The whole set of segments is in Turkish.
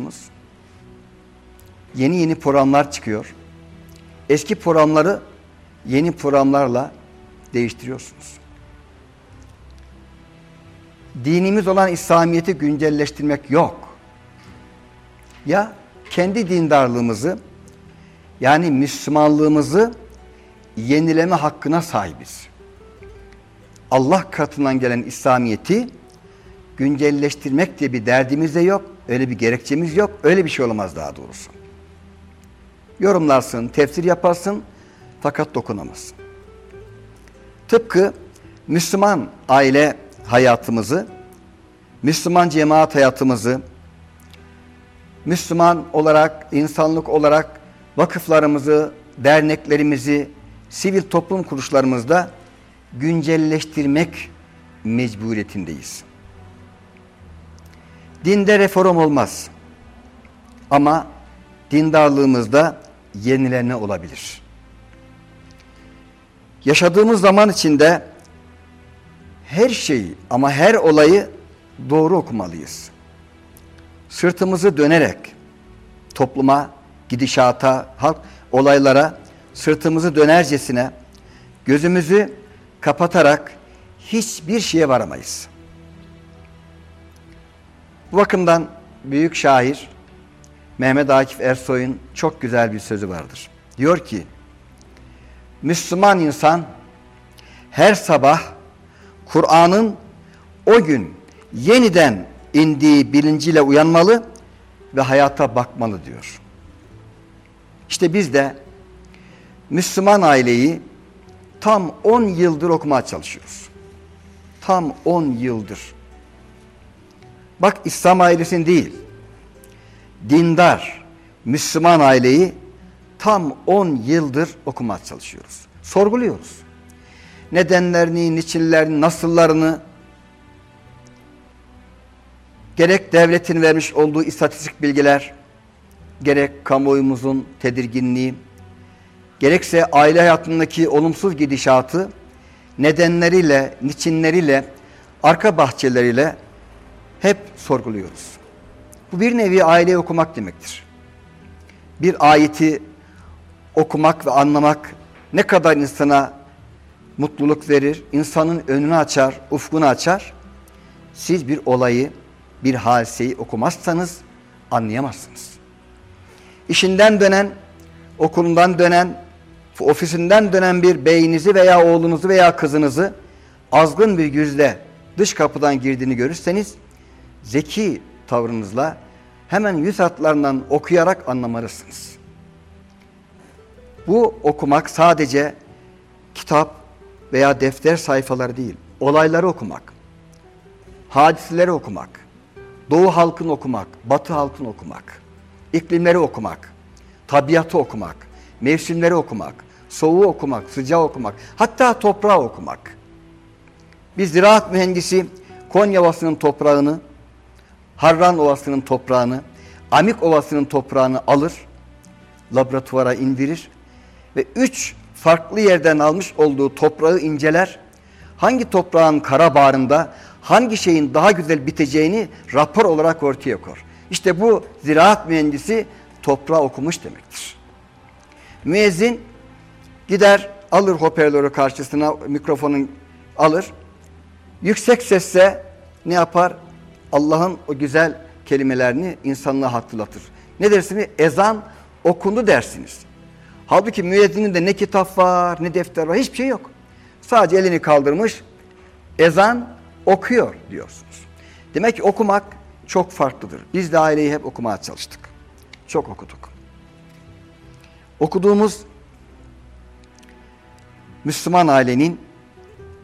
gidiyorsunuz. Yeni yeni programlar çıkıyor. Eski programları yeni programlarla değiştiriyorsunuz. Dinimiz olan İslamiyet'i güncelleştirmek yok. Ya kendi dindarlığımızı yani Müslümanlığımızı yenileme hakkına sahibiz. Allah katından gelen İslamiyet'i güncelleştirmek diye bir derdimiz de yok. Öyle bir gerekçemiz yok. Öyle bir şey olamaz daha doğrusu. Yorumlarsın, tefsir yaparsın fakat dokunamazsın. Tıpkı Müslüman aile hayatımızı, Müslüman cemaat hayatımızı, Müslüman olarak, insanlık olarak vakıflarımızı, derneklerimizi, sivil toplum kuruluşlarımızda güncelleştirmek mecburiyetindeyiz. Dinde reform olmaz. Ama dindarlığımızda yenilenme olabilir. Yaşadığımız zaman içinde her şeyi ama her olayı doğru okumalıyız. Sırtımızı dönerek topluma, gidişata, halk olaylara sırtımızı dönercesine gözümüzü kapatarak hiçbir şeye varamayız. Bu bakımdan büyük şair Mehmet Akif Ersoy'un çok güzel bir sözü vardır. Diyor ki, Müslüman insan her sabah Kur'an'ın o gün yeniden indiği bilinciyle uyanmalı ve hayata bakmalı diyor. İşte biz de Müslüman aileyi tam 10 yıldır okumaya çalışıyoruz. Tam 10 yıldır. Bak İslam ailesini değil, dindar, Müslüman aileyi tam 10 yıldır okumaya çalışıyoruz. Sorguluyoruz. Nedenlerini, niçinlerini, nasıllarını, gerek devletin vermiş olduğu istatistik bilgiler, gerek kamuoyumuzun tedirginliği, gerekse aile hayatındaki olumsuz gidişatı nedenleriyle, niçinleriyle, arka bahçeleriyle hep sorguluyoruz. Bu bir nevi aileyi okumak demektir. Bir ayeti okumak ve anlamak ne kadar insana mutluluk verir, insanın önünü açar, ufkunu açar. Siz bir olayı, bir hadiseyi okumazsanız anlayamazsınız. İşinden dönen, okulundan dönen, ofisinden dönen bir beyinizi veya oğlunuzu veya kızınızı azgın bir yüzle dış kapıdan girdiğini görürseniz zeki tavrınızla hemen yüz hatlarından okuyarak anlamalısınız. Bu okumak sadece kitap veya defter sayfaları değil, olayları okumak, hadiseleri okumak, doğu halkını okumak, batı halkını okumak, iklimleri okumak, tabiatı okumak, mevsimleri okumak, soğuğu okumak, sıcağı okumak, hatta toprağı okumak. Bir ziraat mühendisi Konya Ovası'nın toprağını, Harran Ovası'nın toprağını, Amik Ovası'nın toprağını alır, laboratuvara indirir ve üç farklı yerden almış olduğu toprağı inceler. Hangi toprağın kara bağrında hangi şeyin daha güzel biteceğini rapor olarak ortaya koyar. İşte bu ziraat mühendisi toprağı okumuş demektir. Müezzin gider alır hoparlörü karşısına mikrofonun alır. Yüksek sesle ne yapar? Allah'ın o güzel kelimelerini insanlığa hatırlatır. Ne dersiniz? Ezan okundu dersiniz. Halbuki müezzinin de ne kitap var, ne defter var, hiçbir şey yok. Sadece elini kaldırmış, ezan okuyor diyorsunuz. Demek ki okumak çok farklıdır. Biz de aileyi hep okumaya çalıştık. Çok okuduk. Okuduğumuz Müslüman ailenin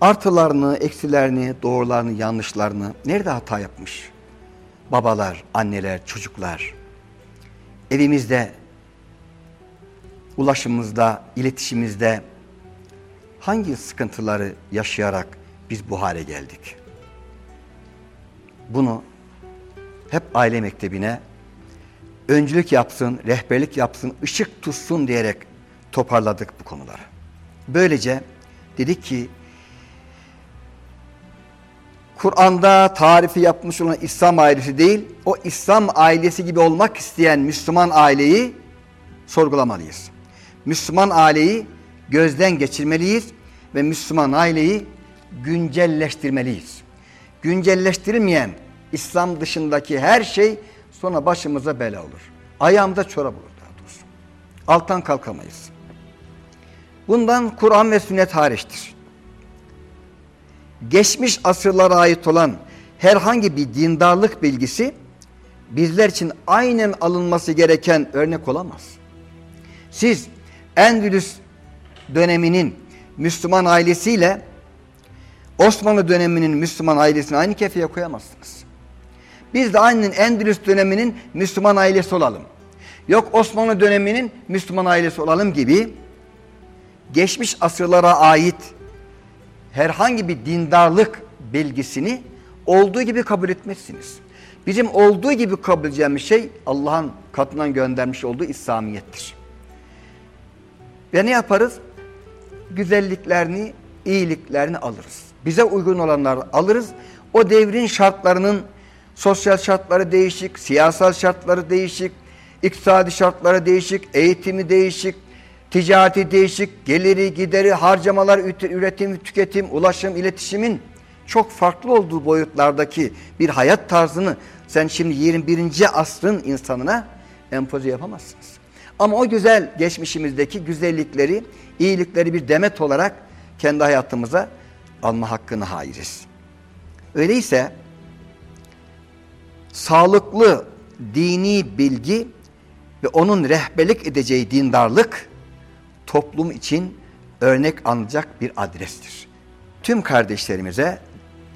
artılarını, eksilerini, doğrularını, yanlışlarını nerede hata yapmış? Babalar, anneler, çocuklar. Evimizde, ulaşımımızda, iletişimimizde hangi sıkıntıları yaşayarak biz bu hale geldik? Bunu hep aile mektebine öncülük yapsın, rehberlik yapsın, ışık tutsun diyerek toparladık bu konuları. Böylece dedik ki Kur'an'da tarifi yapmış olan İslam ailesi değil, o İslam ailesi gibi olmak isteyen Müslüman aileyi sorgulamalıyız. Müslüman aileyi gözden geçirmeliyiz ve Müslüman aileyi güncelleştirmeliyiz. Güncelleştirilmeyen İslam dışındaki her şey sonra başımıza bela olur. Ayağımıza çorap olur daha doğrusu. Alttan kalkamayız. Bundan Kur'an ve sünnet hariçtir. Geçmiş asırlara ait olan herhangi bir dindarlık bilgisi bizler için aynen alınması gereken örnek olamaz. Siz Endülüs döneminin Müslüman ailesiyle Osmanlı döneminin Müslüman ailesini aynı kefeye koyamazsınız. Biz de aynen Endülüs döneminin Müslüman ailesi olalım. Yok Osmanlı döneminin Müslüman ailesi olalım gibi geçmiş asırlara ait herhangi bir dindarlık bilgisini olduğu gibi kabul etmezsiniz. Bizim olduğu gibi kabul edeceğimiz şey Allah'ın katından göndermiş olduğu İslamiyettir. Ve ne yaparız? Güzelliklerini, iyiliklerini alırız. Bize uygun olanları alırız. O devrin şartlarının sosyal şartları değişik, siyasal şartları değişik, iktisadi şartları değişik, eğitimi değişik, ticareti değişik, geliri, gideri, harcamalar, üretim, tüketim, ulaşım, iletişimin çok farklı olduğu boyutlardaki bir hayat tarzını sen şimdi 21. asrın insanına empoze yapamazsınız. Ama o güzel geçmişimizdeki güzellikleri, iyilikleri bir demet olarak kendi hayatımıza alma hakkını hayiriz. Öyleyse sağlıklı dini bilgi ve onun rehberlik edeceği dindarlık toplum için örnek alınacak bir adrestir. Tüm kardeşlerimize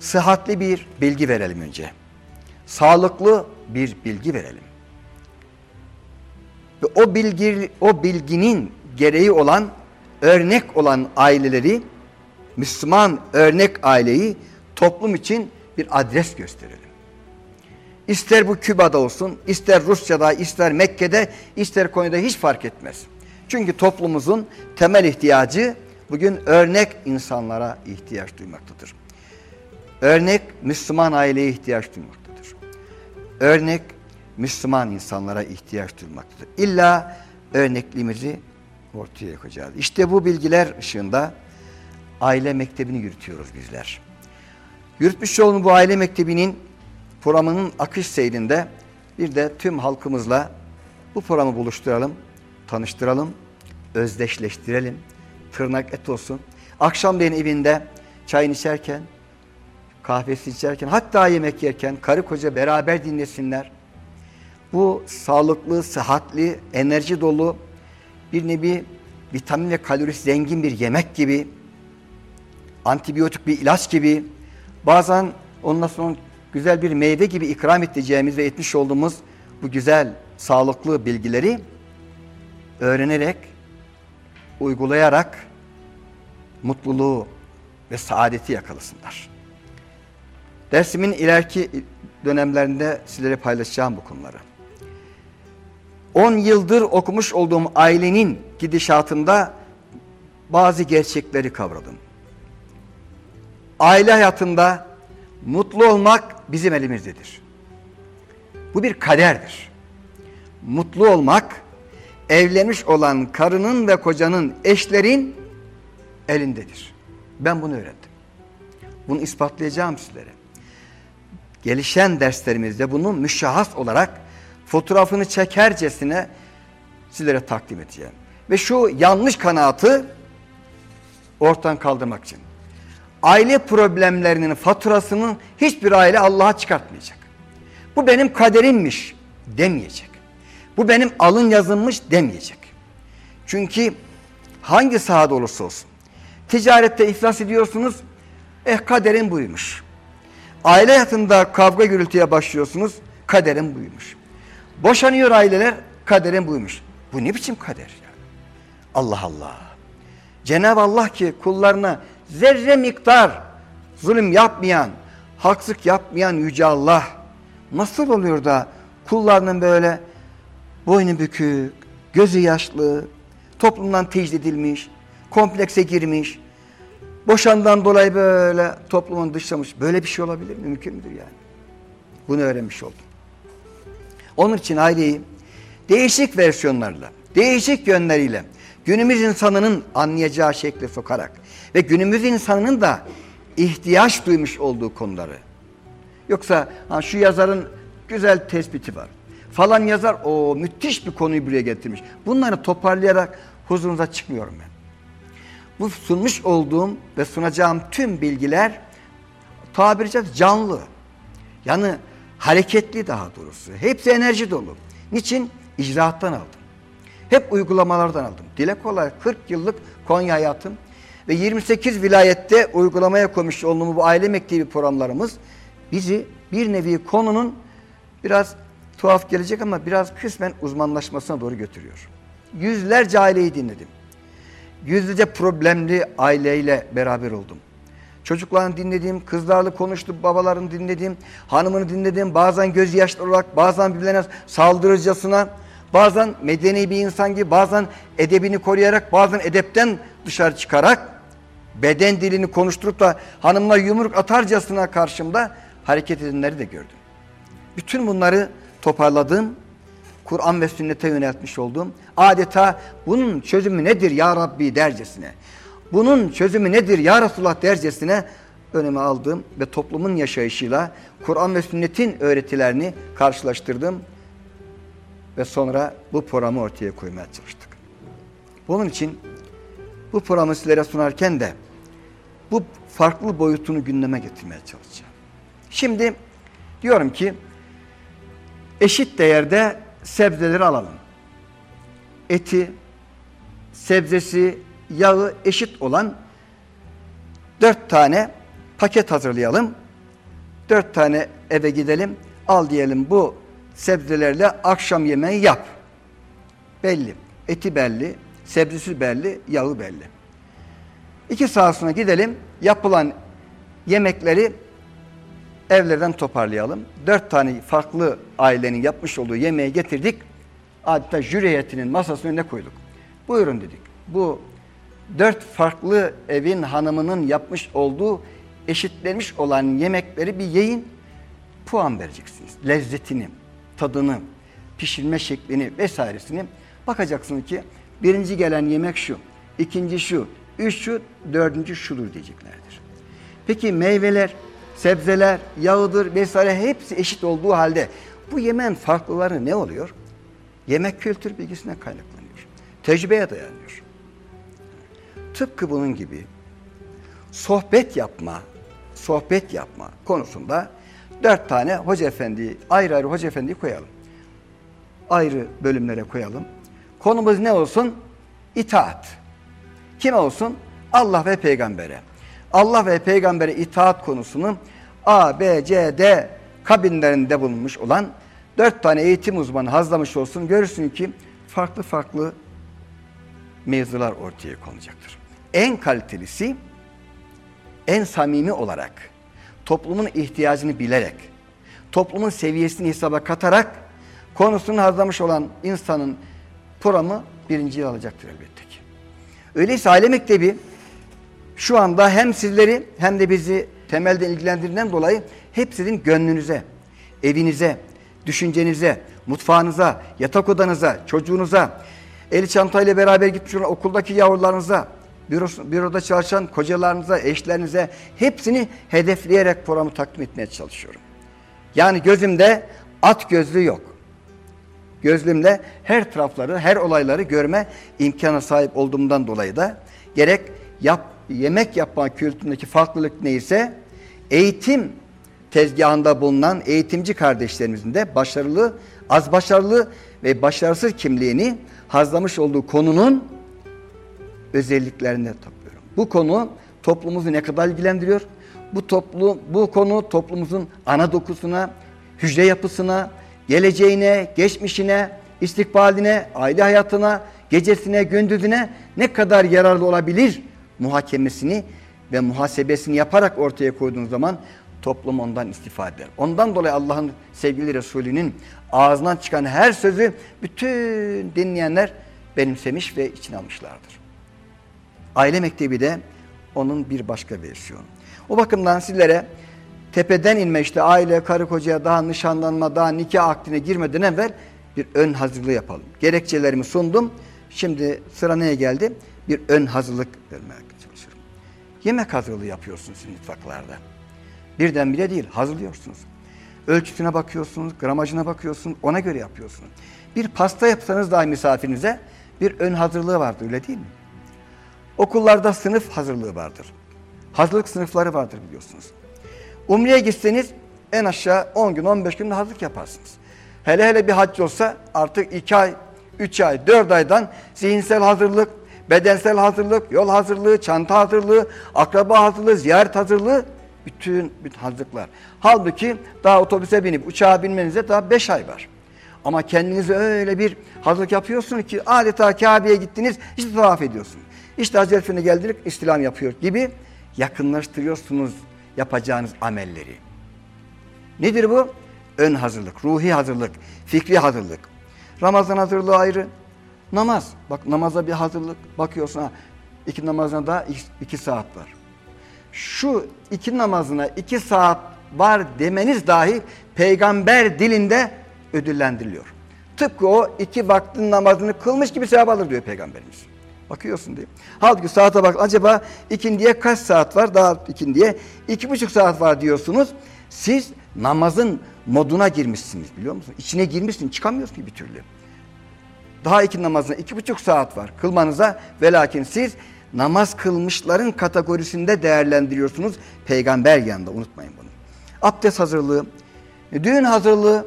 sıhhatli bir bilgi verelim önce. Sağlıklı bir bilgi verelim. Ve o bilgi o bilginin gereği olan örnek olan aileleri Müslüman örnek aileyi toplum için bir adres gösterelim. İster bu Küba'da olsun, ister Rusya'da, ister Mekke'de, ister Konya'da hiç fark etmez. Çünkü toplumumuzun temel ihtiyacı bugün örnek insanlara ihtiyaç duymaktadır. Örnek Müslüman aileye ihtiyaç duymaktadır. Örnek Müslüman insanlara ihtiyaç duymaktadır. İlla örnekliğimizi ortaya koyacağız. İşte bu bilgiler ışığında aile mektebini yürütüyoruz bizler. Yürütmüş olduğumuz bu aile mektebinin programının akış seyrinde bir de tüm halkımızla bu programı buluşturalım, tanıştıralım, özdeşleştirelim. Tırnak et olsun. Akşamleyin evinde çayını içerken, kahvesi içerken, hatta yemek yerken karı koca beraber dinlesinler. Bu sağlıklı, sıhhatli, enerji dolu bir nevi vitamin ve kalorisi zengin bir yemek gibi, antibiyotik bir ilaç gibi, bazen ondan sonra güzel bir meyve gibi ikram edeceğimiz ve etmiş olduğumuz bu güzel, sağlıklı bilgileri öğrenerek, uygulayarak mutluluğu ve saadeti yakalasınlar. Dersimin ileriki dönemlerinde sizlere paylaşacağım bu konuları. 10 yıldır okumuş olduğum ailenin gidişatında bazı gerçekleri kavradım. Aile hayatında mutlu olmak bizim elimizdedir. Bu bir kaderdir. Mutlu olmak evlenmiş olan karının ve kocanın, eşlerin elindedir. Ben bunu öğrendim. Bunu ispatlayacağım sizlere. Gelişen derslerimizde bunu müşahhas olarak fotoğrafını çekercesine sizlere takdim edeceğim. Ve şu yanlış kanaatı ortadan kaldırmak için. Aile problemlerinin faturasını hiçbir aile Allah'a çıkartmayacak. Bu benim kaderimmiş demeyecek. Bu benim alın yazılmış demeyecek. Çünkü hangi sahada olursa olsun. Ticarette iflas ediyorsunuz. Eh kaderin buymuş. Aile hayatında kavga gürültüye başlıyorsunuz. Kaderin buymuş. Boşanıyor aileler, kaderin buymuş. Bu ne biçim kader yani? Allah Allah. Cenab-ı Allah ki kullarına zerre miktar zulüm yapmayan, haksızlık yapmayan Yüce Allah nasıl oluyor da kullarının böyle boynu bükük, gözü yaşlı, toplumdan tecrid edilmiş, komplekse girmiş, Boşandan dolayı böyle toplumun dışlamış. Böyle bir şey olabilir mi? Mümkün müdür yani? Bunu öğrenmiş oldum. Onun için aileyi değişik versiyonlarla, değişik yönleriyle günümüz insanının anlayacağı şekle sokarak ve günümüz insanının da ihtiyaç duymuş olduğu konuları. Yoksa ha, şu yazarın güzel tespiti var. Falan yazar o müthiş bir konuyu buraya getirmiş. Bunları toparlayarak huzurunuza çıkmıyorum ben. Bu sunmuş olduğum ve sunacağım tüm bilgiler tabiri caizse canlı. Yani hareketli daha doğrusu. Hepsi enerji dolu. Niçin? İcraattan aldım. Hep uygulamalardan aldım. Dile kolay 40 yıllık Konya hayatım ve 28 vilayette uygulamaya koymuş olduğum bu aile mektebi programlarımız bizi bir nevi konunun biraz tuhaf gelecek ama biraz kısmen uzmanlaşmasına doğru götürüyor. Yüzlerce aileyi dinledim. Yüzlerce problemli aileyle beraber oldum. Çocuklarını dinledim, kızlarla konuştum, babalarını dinledim, hanımını dinledim. Bazen gözyaşlı olarak, bazen birbirlerine saldırıcasına, bazen medeni bir insan gibi, bazen edebini koruyarak, bazen edepten dışarı çıkarak, beden dilini konuşturup da hanımla yumruk atarcasına karşımda hareket edenleri de gördüm. Bütün bunları toparladım. Kur'an ve sünnete yöneltmiş olduğum adeta bunun çözümü nedir ya Rabbi dercesine bunun çözümü nedir ya Resulullah dercesine önüme aldım ve toplumun yaşayışıyla Kur'an ve sünnetin öğretilerini karşılaştırdım ve sonra bu programı ortaya koymaya çalıştık. Bunun için bu programı sizlere sunarken de bu farklı boyutunu gündeme getirmeye çalışacağım. Şimdi diyorum ki eşit değerde sebzeleri alalım. Eti, sebzesi, yağı eşit olan dört tane paket hazırlayalım. Dört tane eve gidelim. Al diyelim bu sebzelerle akşam yemeği yap. Belli. Eti belli, sebzesi belli, yağı belli. İki saat sonra gidelim. Yapılan yemekleri evlerden toparlayalım. Dört tane farklı ailenin yapmış olduğu yemeği getirdik. Adeta jüri heyetinin masasının önüne koyduk. Buyurun dedik. Bu dört farklı evin hanımının yapmış olduğu eşitlenmiş olan yemekleri bir yiyin. Puan vereceksiniz. Lezzetini, tadını, pişirme şeklini vesairesini bakacaksınız ki birinci gelen yemek şu, ikinci şu, üç şu, dördüncü şudur diyeceklerdir. Peki meyveler, sebzeler, yağıdır vesaire hepsi eşit olduğu halde bu yemeğin farklıları ne oluyor? Yemek kültür bilgisine kaynaklanıyor. Tecrübeye dayanıyor. Tıpkı bunun gibi sohbet yapma, sohbet yapma konusunda dört tane hoca efendi, ayrı ayrı hoca efendiyi koyalım. Ayrı bölümlere koyalım. Konumuz ne olsun? İtaat. Kim olsun? Allah ve peygambere. Allah ve peygambere itaat konusunu A, B, C, D kabinlerinde bulunmuş olan dört tane eğitim uzmanı hazlamış olsun. Görürsün ki farklı farklı mevzular ortaya konacaktır en kalitelisi, en samimi olarak, toplumun ihtiyacını bilerek, toplumun seviyesini hesaba katarak konusunu hazırlamış olan insanın programı birinci alacaktır elbette ki. Öyleyse aile mektebi şu anda hem sizleri hem de bizi temelden ilgilendirdiğinden dolayı hep sizin gönlünüze, evinize, düşüncenize, mutfağınıza, yatak odanıza, çocuğunuza, el çantayla beraber gitmiş olan okuldaki yavrularınıza, büroda çalışan kocalarınıza, eşlerinize hepsini hedefleyerek programı takdim etmeye çalışıyorum. Yani gözümde at gözlüğü yok. Gözlüğümle her tarafları, her olayları görme imkanı sahip olduğumdan dolayı da gerek yap, yemek yapma kültüründeki farklılık neyse eğitim tezgahında bulunan eğitimci kardeşlerimizin de başarılı, az başarılı ve başarısız kimliğini hazlamış olduğu konunun özelliklerine topluyorum. Bu konu toplumumuzu ne kadar ilgilendiriyor? Bu toplu, bu konu toplumumuzun ana dokusuna, hücre yapısına, geleceğine, geçmişine, istikbaline, aile hayatına, gecesine, gündüzüne ne kadar yararlı olabilir muhakemesini ve muhasebesini yaparak ortaya koyduğunuz zaman toplum ondan istifade eder. Ondan dolayı Allah'ın sevgili Resulü'nün ağzından çıkan her sözü bütün dinleyenler benimsemiş ve içine almışlardır. Aile mektebi de onun bir başka versiyonu. O bakımdan sizlere tepeden inme işte aile, karı kocaya daha nişanlanma, daha nikah akdine girmeden evvel bir ön hazırlığı yapalım. Gerekçelerimi sundum. Şimdi sıra neye geldi? Bir ön hazırlık çalışıyorum. Yemek hazırlığı yapıyorsunuz mutfaklarda. Birdenbire değil, hazırlıyorsunuz. Ölçüsüne bakıyorsunuz, gramajına bakıyorsunuz, ona göre yapıyorsunuz. Bir pasta yapsanız dahi misafirinize bir ön hazırlığı vardır, öyle değil mi? Okullarda sınıf hazırlığı vardır. Hazırlık sınıfları vardır biliyorsunuz. Umre'ye gitseniz en aşağı 10 gün, 15 gün hazırlık yaparsınız. Hele hele bir hac olsa artık 2 ay, 3 ay, 4 aydan zihinsel hazırlık, bedensel hazırlık, yol hazırlığı, çanta hazırlığı, akraba hazırlığı, ziyaret hazırlığı, bütün, bütün hazırlıklar. Halbuki daha otobüse binip uçağa binmenize daha 5 ay var. Ama kendinize öyle bir hazırlık yapıyorsunuz ki adeta Kabe'ye gittiniz, işte tavaf ediyorsunuz. İşte Hazreti Efendi geldik, istilam yapıyor gibi yakınlaştırıyorsunuz yapacağınız amelleri. Nedir bu? Ön hazırlık, ruhi hazırlık, fikri hazırlık. Ramazan hazırlığı ayrı. Namaz. Bak namaza bir hazırlık. Bakıyorsun ha, iki namazına da iki saat var. Şu iki namazına iki saat var demeniz dahi peygamber dilinde ödüllendiriliyor. Tıpkı o iki vaktin namazını kılmış gibi sevap alır diyor peygamberimiz. Bakıyorsun diye. Halbuki saate bak acaba ikindiye kaç saat var? Daha ikindiye iki buçuk saat var diyorsunuz. Siz namazın moduna girmişsiniz biliyor musunuz? İçine girmişsin çıkamıyorsun bir türlü. Daha iki namazına iki buçuk saat var kılmanıza ve lakin siz namaz kılmışların kategorisinde değerlendiriyorsunuz peygamber yanında unutmayın bunu. Abdest hazırlığı, düğün hazırlığı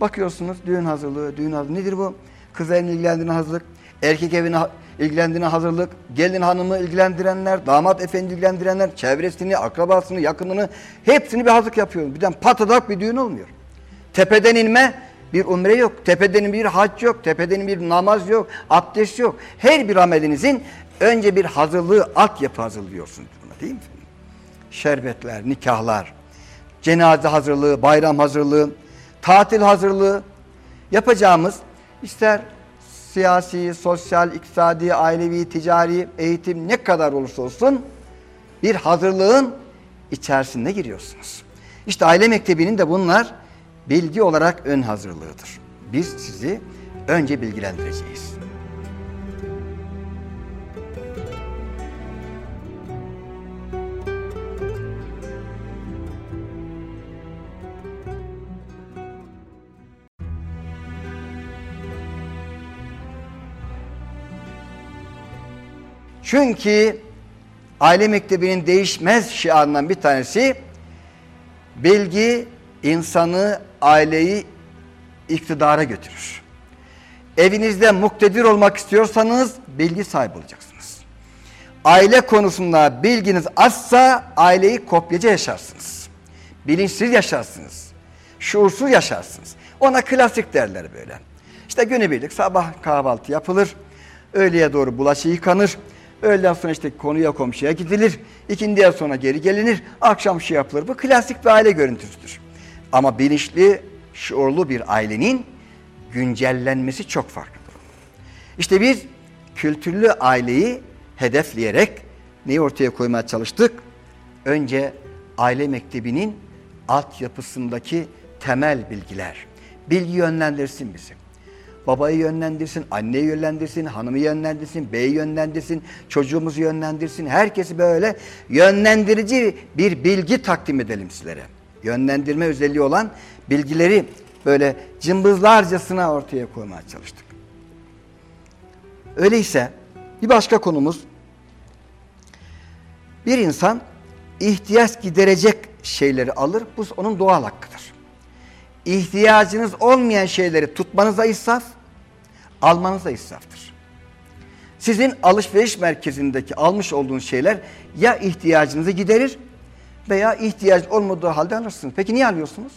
bakıyorsunuz düğün hazırlığı, düğün hazırlığı nedir bu? Kız evini ilgilendiren hazırlık, erkek evine ilgilendiğine hazırlık, gelin hanımı ilgilendirenler, damat efendi ilgilendirenler, çevresini, akrabasını, yakınını hepsini bir hazırlık yapıyor. Birden patadak bir düğün olmuyor. Tepeden inme bir umre yok, tepeden bir hac yok, tepeden bir namaz yok, abdest yok. Her bir amelinizin önce bir hazırlığı, altyapı hazırlıyorsunuz değil mi? Şerbetler, nikahlar, cenaze hazırlığı, bayram hazırlığı, tatil hazırlığı yapacağımız ister siyasi, sosyal, iktisadi, ailevi, ticari, eğitim ne kadar olursa olsun bir hazırlığın içerisinde giriyorsunuz. İşte aile mektebinin de bunlar bilgi olarak ön hazırlığıdır. Biz sizi önce bilgilendireceğiz. Çünkü aile mektebinin değişmez şiarından bir tanesi bilgi insanı, aileyi iktidara götürür. Evinizde muktedir olmak istiyorsanız bilgi sahibi olacaksınız. Aile konusunda bilginiz azsa aileyi kopyacı yaşarsınız. Bilinçsiz yaşarsınız. Şuursuz yaşarsınız. Ona klasik derler böyle. İşte günübirlik sabah kahvaltı yapılır. Öğleye doğru bulaşığı yıkanır. Öğleden sonra işte konuya komşuya gidilir. İkindiye sonra geri gelinir. Akşam şey yapılır. Bu klasik bir aile görüntüsüdür. Ama bilinçli, şuurlu bir ailenin güncellenmesi çok farklıdır. İşte biz kültürlü aileyi hedefleyerek neyi ortaya koymaya çalıştık? Önce aile mektebinin altyapısındaki temel bilgiler. Bilgi yönlendirsin bizi. Babayı yönlendirsin, anneyi yönlendirsin, hanımı yönlendirsin, beyi yönlendirsin, çocuğumuzu yönlendirsin. Herkesi böyle yönlendirici bir bilgi takdim edelim sizlere. Yönlendirme özelliği olan bilgileri böyle cımbızlarcasına ortaya koymaya çalıştık. Öyleyse bir başka konumuz bir insan ihtiyaç giderecek şeyleri alır. Bu onun doğal hakkıdır ihtiyacınız olmayan şeyleri tutmanıza israf, almanıza israftır. Sizin alışveriş merkezindeki almış olduğunuz şeyler ya ihtiyacınızı giderir veya ihtiyaç olmadığı halde alırsınız. Peki niye alıyorsunuz?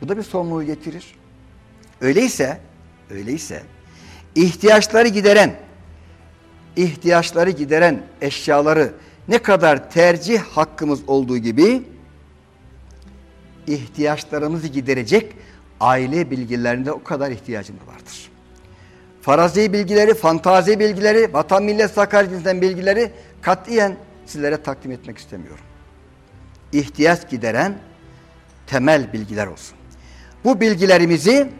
Bu da bir sorumluluğu getirir. Öyleyse, öyleyse ihtiyaçları gideren, ihtiyaçları gideren eşyaları ne kadar tercih hakkımız olduğu gibi ihtiyaçlarımızı giderecek aile bilgilerinde o kadar ihtiyacımız vardır. Farazi bilgileri, fantazi bilgileri, vatan millet sakar bilgileri katiyen sizlere takdim etmek istemiyorum. İhtiyaç gideren temel bilgiler olsun. Bu bilgilerimizi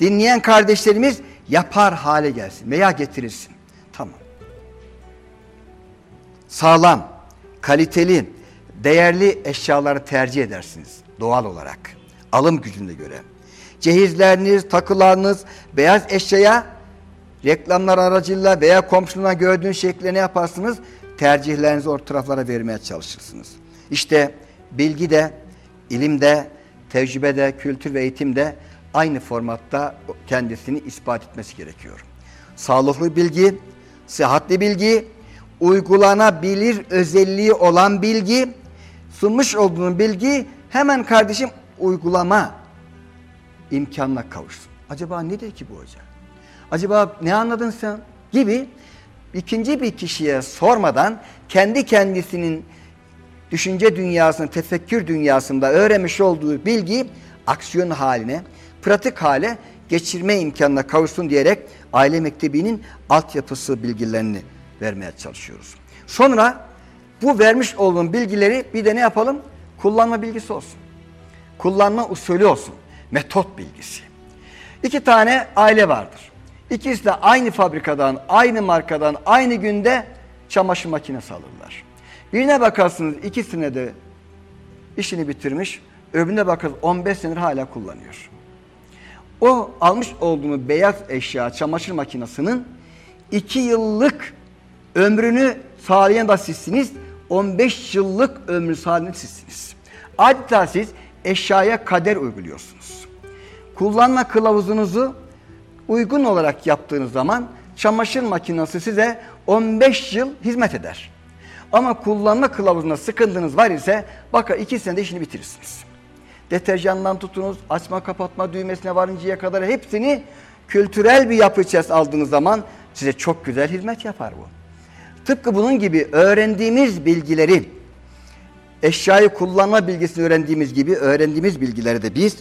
dinleyen kardeşlerimiz yapar hale gelsin veya getirirsin. Tamam. Sağlam, kaliteli, değerli eşyaları tercih edersiniz doğal olarak. Alım gücüne göre. Cehizleriniz, takılarınız, beyaz eşyaya reklamlar aracılığıyla veya komşuna gördüğün şekilde ne yaparsınız? Tercihlerinizi o taraflara vermeye çalışırsınız. İşte bilgi de, ilim de, tecrübe de, kültür ve eğitim de aynı formatta kendisini ispat etmesi gerekiyor. Sağlıklı bilgi, sıhhatli bilgi, uygulanabilir özelliği olan bilgi, sunmuş olduğun bilgi hemen kardeşim uygulama imkanına kavuşsun. Acaba nedir ki bu hoca? Acaba ne anladın sen? Gibi ikinci bir kişiye sormadan kendi kendisinin düşünce dünyasında, tefekkür dünyasında öğrenmiş olduğu bilgiyi aksiyon haline, pratik hale geçirme imkanına kavuşsun diyerek aile mektebinin altyapısı bilgilerini vermeye çalışıyoruz. Sonra bu vermiş olduğum bilgileri bir de ne yapalım? Kullanma bilgisi olsun. Kullanma usulü olsun. Metot bilgisi. İki tane aile vardır. İkisi de aynı fabrikadan, aynı markadan, aynı günde çamaşır makinesi alırlar. Birine bakarsınız ikisine de işini bitirmiş, öbürüne bakarsınız 15 senedir hala kullanıyor. O almış olduğunu beyaz eşya çamaşır makinesinin iki yıllık ömrünü sağlayan da sizsiniz, 15 yıllık ömrü sağlayan sizsiniz. Adeta siz eşyaya kader uyguluyorsunuz. Kullanma kılavuzunuzu uygun olarak yaptığınız zaman çamaşır makinesi size 15 yıl hizmet eder. Ama kullanma kılavuzuna sıkıntınız var ise baka iki senede işini bitirirsiniz. Deterjandan tutunuz, açma kapatma düğmesine varıncaya kadar hepsini kültürel bir yapı içerisinde aldığınız zaman size çok güzel hizmet yapar bu. Tıpkı bunun gibi öğrendiğimiz bilgileri, eşyayı kullanma bilgisini öğrendiğimiz gibi öğrendiğimiz bilgileri de biz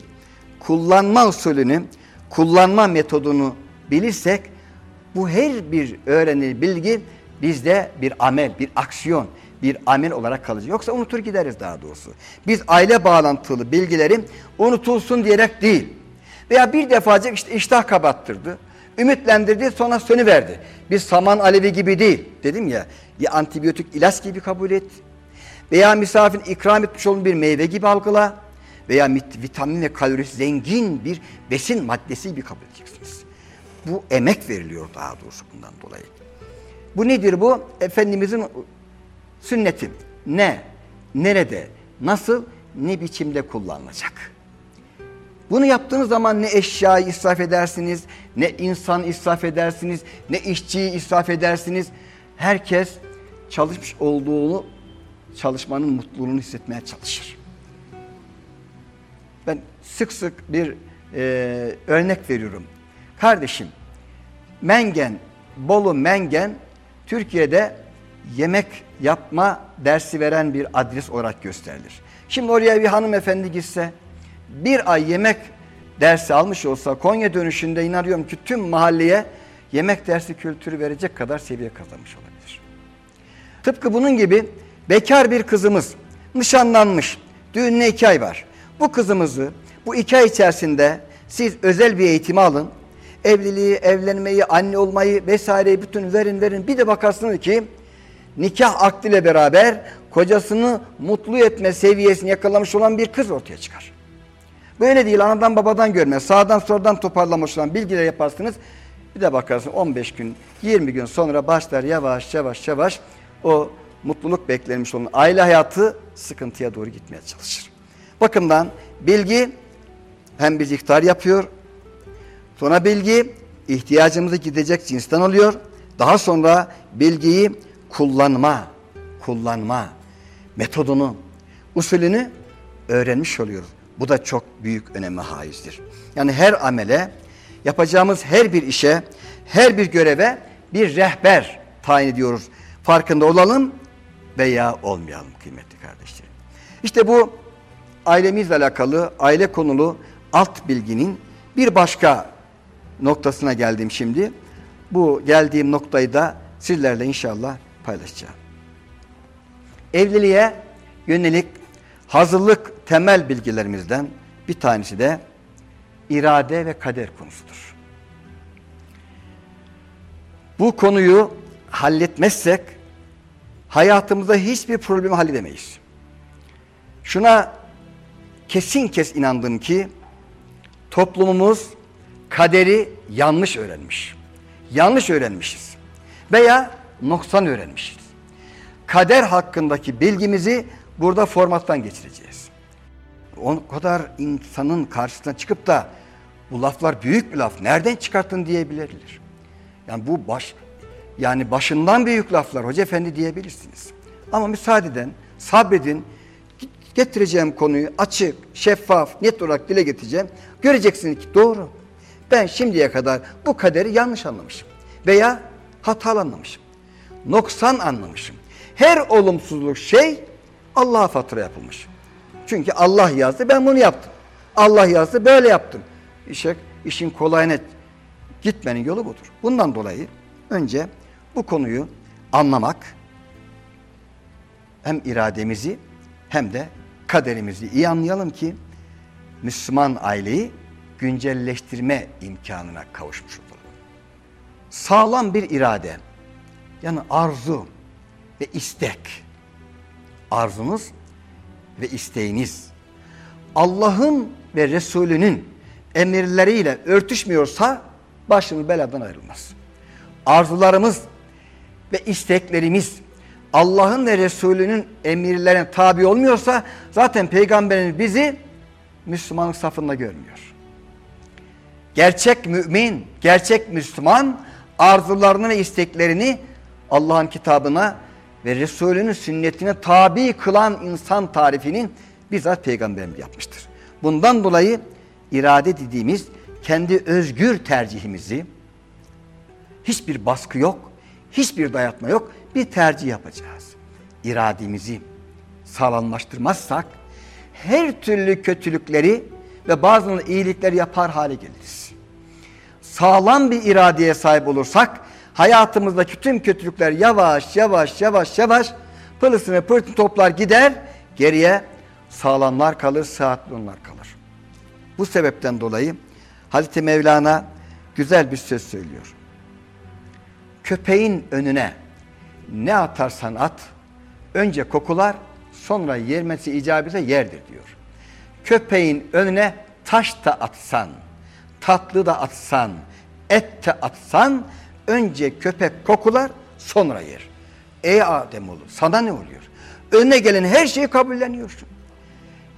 kullanma usulünü, kullanma metodunu bilirsek bu her bir öğrenilen bilgi bizde bir amel, bir aksiyon, bir amel olarak kalacak. Yoksa unutur gideriz daha doğrusu. Biz aile bağlantılı bilgileri unutulsun diyerek değil. Veya bir defacık işte iştah kabattırdı, ümitlendirdi sonra sönüverdi. Biz saman alevi gibi değil. Dedim ya, ya antibiyotik ilaç gibi kabul et. Veya misafirin ikram etmiş olduğun bir meyve gibi algıla. Veya vitamin ve kalorisi zengin bir besin maddesi gibi kabul edeceksiniz. Bu emek veriliyor daha doğrusu bundan dolayı. Bu nedir bu? Efendimizin sünneti. Ne, nerede, nasıl, ne biçimde kullanılacak? Bunu yaptığınız zaman ne eşyayı israf edersiniz, ne insan israf edersiniz, ne işçiyi israf edersiniz. Herkes çalışmış olduğunu, çalışmanın mutluluğunu hissetmeye çalışır. Ben sık sık bir e, örnek veriyorum. Kardeşim, Mengen, Bolu Mengen, Türkiye'de yemek yapma dersi veren bir adres olarak gösterilir. Şimdi oraya bir hanımefendi gitse, bir ay yemek dersi almış olsa Konya dönüşünde inanıyorum ki tüm mahalleye yemek dersi kültürü verecek kadar seviye kazanmış olabilir. Tıpkı bunun gibi bekar bir kızımız nişanlanmış, düğününe iki ay var. Bu kızımızı bu iki ay içerisinde siz özel bir eğitimi alın. Evliliği, evlenmeyi, anne olmayı vesaireyi bütün verin verin. Bir de bakarsınız ki nikah akdiyle beraber kocasını mutlu etme seviyesini yakalamış olan bir kız ortaya çıkar. Böyle değil anadan babadan görme, sağdan soldan toparlamış olan bilgiler yaparsınız. Bir de bakarsın 15 gün, 20 gün sonra başlar yavaş yavaş yavaş o mutluluk beklenmiş olan aile hayatı sıkıntıya doğru gitmeye çalışır. Bakımdan bilgi hem biz ihtar yapıyor, sonra bilgi ihtiyacımızı gidecek cinsten oluyor. Daha sonra bilgiyi kullanma, kullanma metodunu, usulünü öğrenmiş oluyoruz. Bu da çok büyük öneme haizdir. Yani her amele, yapacağımız her bir işe, her bir göreve bir rehber tayin ediyoruz. Farkında olalım veya olmayalım kıymetli kardeşlerim. İşte bu ailemizle alakalı, aile konulu alt bilginin bir başka noktasına geldim şimdi. Bu geldiğim noktayı da sizlerle inşallah paylaşacağım. Evliliğe yönelik hazırlık temel bilgilerimizden bir tanesi de irade ve kader konusudur. Bu konuyu halletmezsek hayatımızda hiçbir problemi halledemeyiz. Şuna kesin kes inandım ki toplumumuz kaderi yanlış öğrenmiş. Yanlış öğrenmişiz. Veya noksan öğrenmişiz. Kader hakkındaki bilgimizi burada formattan geçireceğiz. O kadar insanın karşısına çıkıp da bu laflar büyük bir laf. Nereden çıkarttın diyebilirler. Yani bu baş yani başından büyük laflar Hoca Efendi diyebilirsiniz. Ama müsaade edin, sabredin. Getireceğim konuyu açık, şeffaf, net olarak dile getireceğim. Göreceksiniz ki doğru. Ben şimdiye kadar bu kaderi yanlış anlamışım. Veya hatalı anlamışım. Noksan anlamışım. Her olumsuzluk şey Allah'a fatura yapılmış. Çünkü Allah yazdı ben bunu yaptım. Allah yazdı böyle yaptım. İşe, işin kolayına gitmenin yolu budur. Bundan dolayı önce bu konuyu anlamak hem irademizi hem de kaderimizi iyi anlayalım ki Müslüman aileyi güncelleştirme imkanına kavuşmuş olalım. Sağlam bir irade yani arzu ve istek arzunuz ve isteğiniz Allah'ın ve Resulünün emirleriyle örtüşmüyorsa başımız beladan ayrılmaz. Arzularımız ve isteklerimiz Allah'ın ve Resulünün emirlerine tabi olmuyorsa zaten peygamberimiz bizi Müslümanlık safında görmüyor. Gerçek mümin, gerçek Müslüman arzularını ve isteklerini Allah'ın kitabına ve Resulünün sünnetine tabi kılan insan tarifinin bizzat peygamberimiz yapmıştır. Bundan dolayı irade dediğimiz kendi özgür tercihimizi hiçbir baskı yok, hiçbir dayatma yok, bir tercih yapacağız. İrademizi sağlamlaştırmazsak her türlü kötülükleri ve bazı iyilikleri yapar hale geliriz. Sağlam bir iradeye sahip olursak hayatımızdaki tüm kötülükler yavaş yavaş yavaş yavaş pılısını pırtını toplar gider geriye sağlamlar kalır sıhhatli onlar kalır. Bu sebepten dolayı Hazreti Mevlana güzel bir söz söylüyor. Köpeğin önüne ne atarsan at önce kokular sonra yermesi icabıyla yerdir diyor. Köpeğin önüne taş da atsan, tatlı da atsan, et de atsan önce köpek kokular sonra yer. Ey Adem olur sana ne oluyor? Önüne gelen her şeyi kabulleniyorsun.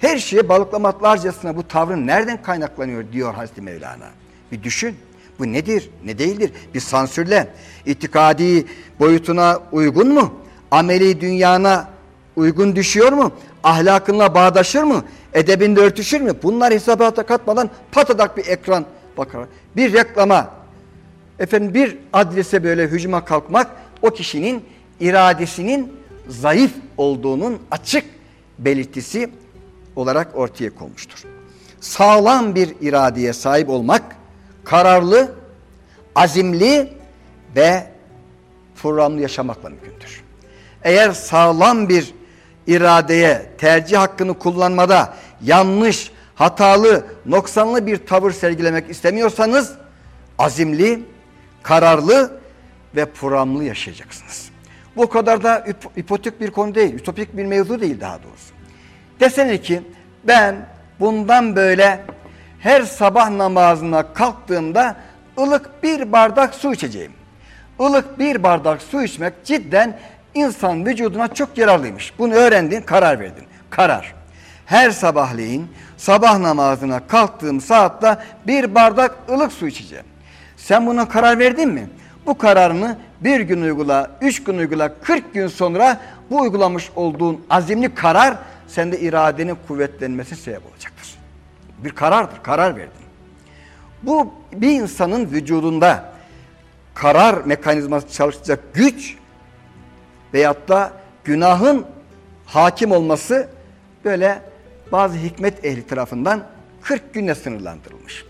Her şeye balıklamatlarcasına bu tavrın nereden kaynaklanıyor diyor Hazreti Mevlana. Bir düşün. Bu nedir, ne değildir? Bir sansürle. İtikadi boyutuna uygun mu? Ameli dünyana uygun düşüyor mu? Ahlakınla bağdaşır mı? Edebinde örtüşür mü? Bunlar hesabata katmadan patadak bir ekran bakar. Bir reklama, efendim bir adrese böyle hücuma kalkmak o kişinin iradesinin zayıf olduğunun açık belirtisi olarak ortaya konmuştur. Sağlam bir iradeye sahip olmak kararlı, azimli ve programlı yaşamakla mümkündür. Eğer sağlam bir iradeye tercih hakkını kullanmada yanlış, hatalı, noksanlı bir tavır sergilemek istemiyorsanız azimli, kararlı ve programlı yaşayacaksınız. Bu kadar da ipotek bir konu değil, ütopik bir mevzu değil daha doğrusu. Desene ki ben bundan böyle her sabah namazına kalktığımda ılık bir bardak su içeceğim. Ilık bir bardak su içmek cidden insan vücuduna çok yararlıymış. Bunu öğrendin, karar verdin. Karar. Her sabahleyin sabah namazına kalktığım saatte bir bardak ılık su içeceğim. Sen buna karar verdin mi? Bu kararını bir gün uygula, üç gün uygula, kırk gün sonra bu uygulamış olduğun azimli karar sende iradenin kuvvetlenmesi sebep olacaktır. Bir karardır, karar verdin. Bu bir insanın vücudunda karar mekanizması çalışacak güç veyahut da günahın hakim olması böyle bazı hikmet ehli tarafından 40 günle sınırlandırılmış.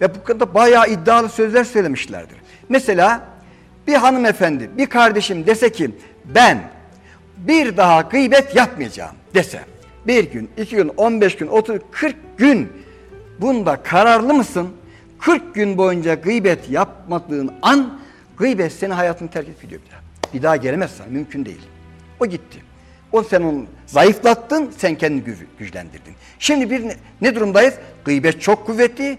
Ve bu kadar bayağı iddialı sözler söylemişlerdir. Mesela bir hanımefendi, bir kardeşim dese ki ben bir daha gıybet yapmayacağım dese. Bir gün, iki gün, on beş gün, otuz, kırk gün bunda kararlı mısın? Kırk gün boyunca gıybet yapmadığın an gıybet seni hayatını terk edip gidiyor bir daha. Bir daha gelemezsen mümkün değil. O gitti. O sen onu zayıflattın, sen kendini güçlendirdin. Şimdi bir ne, ne durumdayız? Gıybet çok kuvvetli.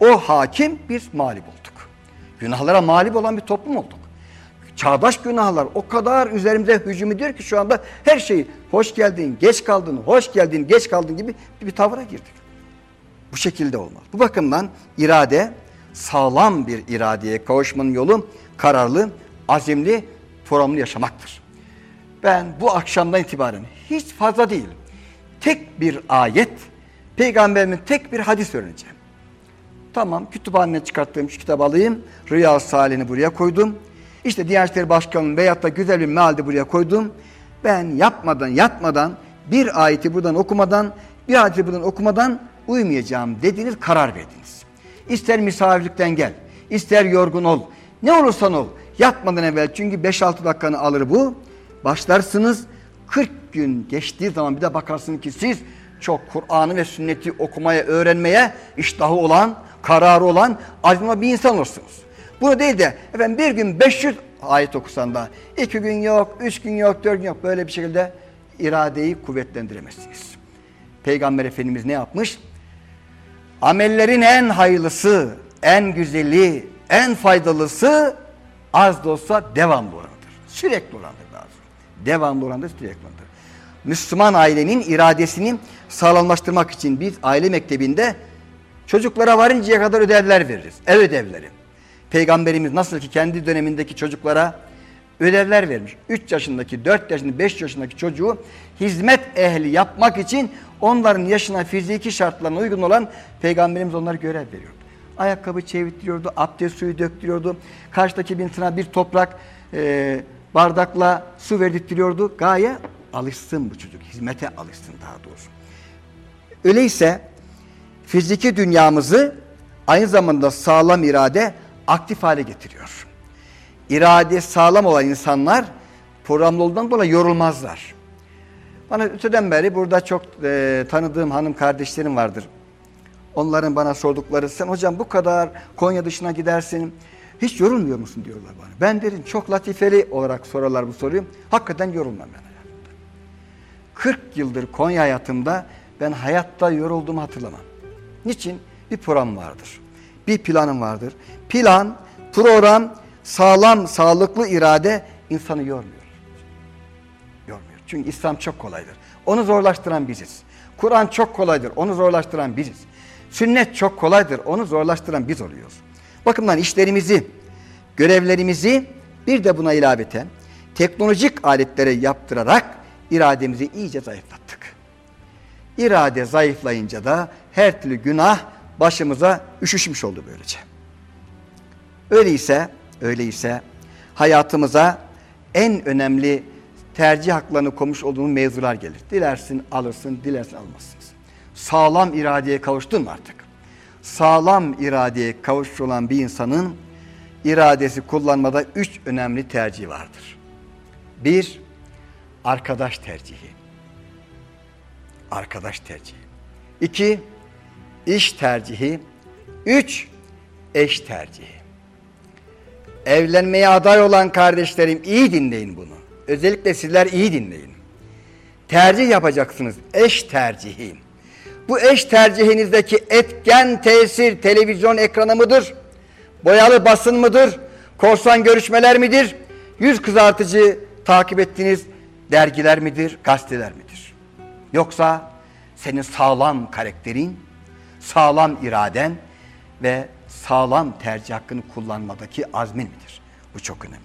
O hakim, biz mağlup olduk. Günahlara mağlup olan bir toplum olduk. Çağdaş günahlar o kadar üzerimize hücum ediyor ki şu anda her şeyi hoş geldin, geç kaldın, hoş geldin, geç kaldın gibi bir tavıra girdik. Bu şekilde olmaz. Bu bakımdan irade sağlam bir iradeye kavuşmanın yolu kararlı, azimli, programlı yaşamaktır. Ben bu akşamdan itibaren hiç fazla değil, tek bir ayet, peygamberimin tek bir hadis öğreneceğim. Tamam kütüphaneden çıkarttığım şu kitabı alayım, Rüya Salih'ini buraya koydum. İşte Diyanet İşleri Başkanı'nın veyahut da güzel bir mealde buraya koydum. Ben yapmadan, yatmadan, bir ayeti buradan okumadan, bir ayeti buradan okumadan uyumayacağım dediniz, karar verdiniz. İster misafirlikten gel, ister yorgun ol, ne olursan ol, yatmadan evvel çünkü 5-6 dakikanı alır bu. Başlarsınız, 40 gün geçtiği zaman bir de bakarsınız ki siz çok Kur'an'ı ve sünneti okumaya, öğrenmeye iştahı olan, kararı olan, azimli bir insan olursunuz. Bunu değil de efendim bir gün 500 ayet okusan da iki gün yok, üç gün yok, dört gün yok böyle bir şekilde iradeyi kuvvetlendiremezsiniz. Peygamber Efendimiz ne yapmış? Amellerin en hayırlısı, en güzeli, en faydalısı az da olsa devamlı olanıdır. Sürekli olandır lazım. Devamlı olandır, sürekli olandır. Müslüman ailenin iradesini sağlamlaştırmak için biz aile mektebinde çocuklara varıncaya kadar ödevler veririz. Ev ödevleri. Peygamberimiz nasıl ki kendi dönemindeki çocuklara ödevler vermiş. 3 yaşındaki, 4 yaşındaki, 5 yaşındaki çocuğu hizmet ehli yapmak için onların yaşına fiziki şartlarına uygun olan Peygamberimiz onlara görev veriyordu. Ayakkabı çevirtiriyordu, abdest suyu döktürüyordu. Karşıdaki bir insana bir toprak e, bardakla su verdirtiyordu. Gaye alışsın bu çocuk, hizmete alışsın daha doğrusu. Öyleyse fiziki dünyamızı aynı zamanda sağlam irade aktif hale getiriyor. İrade sağlam olan insanlar programlı olduğundan dolayı yorulmazlar. Bana öteden beri burada çok e, tanıdığım hanım kardeşlerim vardır. Onların bana sordukları sen hocam bu kadar Konya dışına gidersin hiç yorulmuyor musun diyorlar bana. Ben derim çok latifeli olarak sorarlar bu soruyu. Hakikaten yorulmam ben hayatımda. 40 yıldır Konya hayatımda ben hayatta yorulduğumu hatırlamam. Niçin? Bir program vardır. Bir planım vardır. Plan, program, sağlam, sağlıklı irade insanı yormuyor. Yormuyor. Çünkü İslam çok kolaydır. Onu zorlaştıran biziz. Kur'an çok kolaydır. Onu zorlaştıran biziz. Sünnet çok kolaydır. Onu zorlaştıran biz oluyoruz. Bakımdan işlerimizi, görevlerimizi bir de buna ilaveten teknolojik aletlere yaptırarak irademizi iyice zayıflattık. İrade zayıflayınca da her türlü günah başımıza üşüşmüş oldu böylece. Öyleyse, öyleyse hayatımıza en önemli tercih haklarını koymuş olduğumuz mevzular gelir. Dilersin alırsın, dilersin almazsınız. Sağlam iradeye kavuştun mu artık? Sağlam iradeye kavuşmuş olan bir insanın iradesi kullanmada üç önemli tercih vardır. Bir, arkadaş tercihi. Arkadaş tercihi. İki, iş tercihi. Üç, eş tercihi. Evlenmeye aday olan kardeşlerim iyi dinleyin bunu. Özellikle sizler iyi dinleyin. Tercih yapacaksınız. Eş tercihi. Bu eş tercihinizdeki etken tesir televizyon ekranı mıdır? Boyalı basın mıdır? Korsan görüşmeler midir? Yüz kızartıcı takip ettiğiniz dergiler midir? Gazeteler midir? Yoksa senin sağlam karakterin, sağlam iraden ve sağlam tercih hakkını kullanmadaki azmin midir? Bu çok önemli.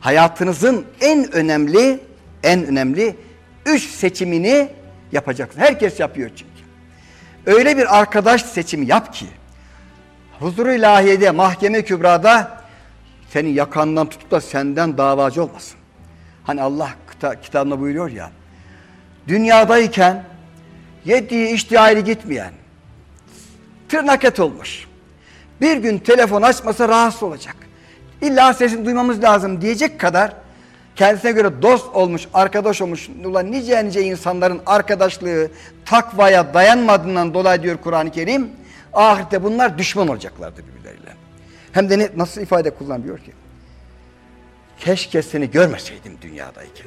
Hayatınızın en önemli, en önemli üç seçimini yapacaksın. Herkes yapıyor çünkü. Öyle bir arkadaş seçimi yap ki huzuru ilahiyede, mahkeme kübrada seni yakandan tutup da senden davacı olmasın. Hani Allah kitabında buyuruyor ya dünyadayken yediği içtiği ayrı gitmeyen tırnak et olmuş. Bir gün telefon açmasa rahatsız olacak. İlla sesini duymamız lazım diyecek kadar kendisine göre dost olmuş, arkadaş olmuş, ulan nice nice insanların arkadaşlığı takvaya dayanmadığından dolayı diyor Kur'an-ı Kerim, ahirette bunlar düşman olacaklardı birbirleriyle. Hem de ne, nasıl ifade kullanıyor ki? Keşke seni görmeseydim dünyadayken.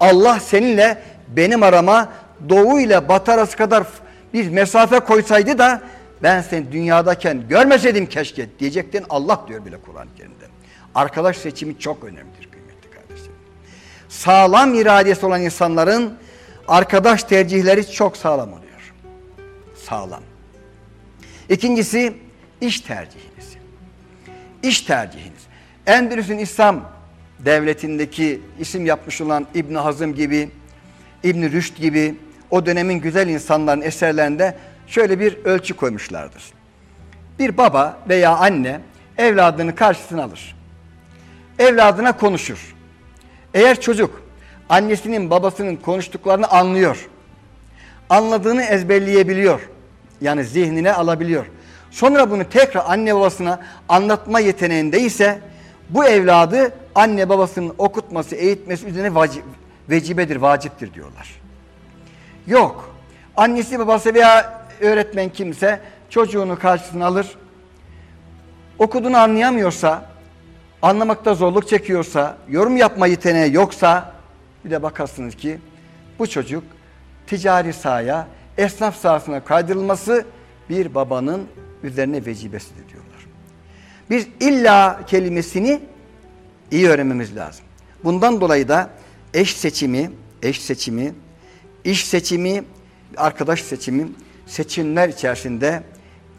Allah seninle benim arama doğu ile batı arası kadar bir mesafe koysaydı da ben seni dünyadayken görmeseydim keşke diyecektin Allah diyor bile Kur'an-ı Kerim'de. Arkadaş seçimi çok önemlidir. Sağlam iradesi olan insanların arkadaş tercihleri çok sağlam oluyor. Sağlam. İkincisi iş tercihiniz. İş tercihiniz. Endülüs'ün İslam devletindeki isim yapmış olan İbn Hazım gibi, İbn Rüşd gibi o dönemin güzel insanların eserlerinde şöyle bir ölçü koymuşlardır. Bir baba veya anne evladını karşısına alır. Evladına konuşur. Eğer çocuk annesinin babasının konuştuklarını anlıyor. Anladığını ezberleyebiliyor. Yani zihnine alabiliyor. Sonra bunu tekrar anne babasına anlatma yeteneğinde ise bu evladı anne babasının okutması, eğitmesi üzerine vacip, vecibedir, vaciptir diyorlar. Yok. Annesi babası veya öğretmen kimse çocuğunu karşısına alır. Okuduğunu anlayamıyorsa, anlamakta zorluk çekiyorsa, yorum yapma yeteneği yoksa bir de bakarsınız ki bu çocuk ticari sahaya, esnaf sahasına kaydırılması bir babanın üzerine vecibesidir diyorlar. Biz illa kelimesini iyi öğrenmemiz lazım. Bundan dolayı da eş seçimi, eş seçimi, iş seçimi, arkadaş seçimi seçimler içerisinde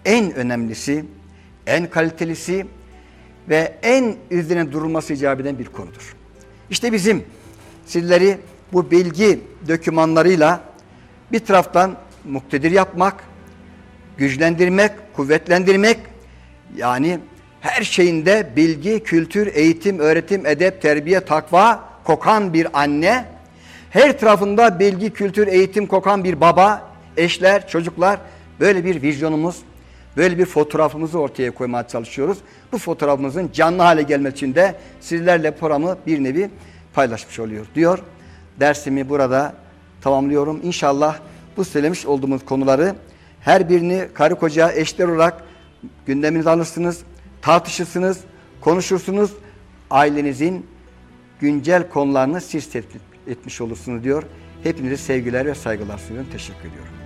en önemlisi, en kalitelisi ve en üzerine durulması icap eden bir konudur. İşte bizim sizleri bu bilgi dokümanlarıyla bir taraftan muktedir yapmak, güçlendirmek, kuvvetlendirmek yani her şeyinde bilgi, kültür, eğitim, öğretim, edep, terbiye, takva kokan bir anne, her tarafında bilgi, kültür, eğitim kokan bir baba, eşler, çocuklar böyle bir vizyonumuz, böyle bir fotoğrafımızı ortaya koymaya çalışıyoruz. Bu fotoğrafımızın canlı hale gelmesi için de sizlerle programı bir nevi paylaşmış oluyor diyor. Dersimi burada tamamlıyorum. İnşallah bu söylemiş olduğumuz konuları her birini karı koca eşler olarak gündeminize alırsınız, tartışırsınız, konuşursunuz. Ailenizin güncel konularını siz tespit etmiş olursunuz diyor. Hepinize sevgiler ve saygılar sunuyorum. Teşekkür ediyorum.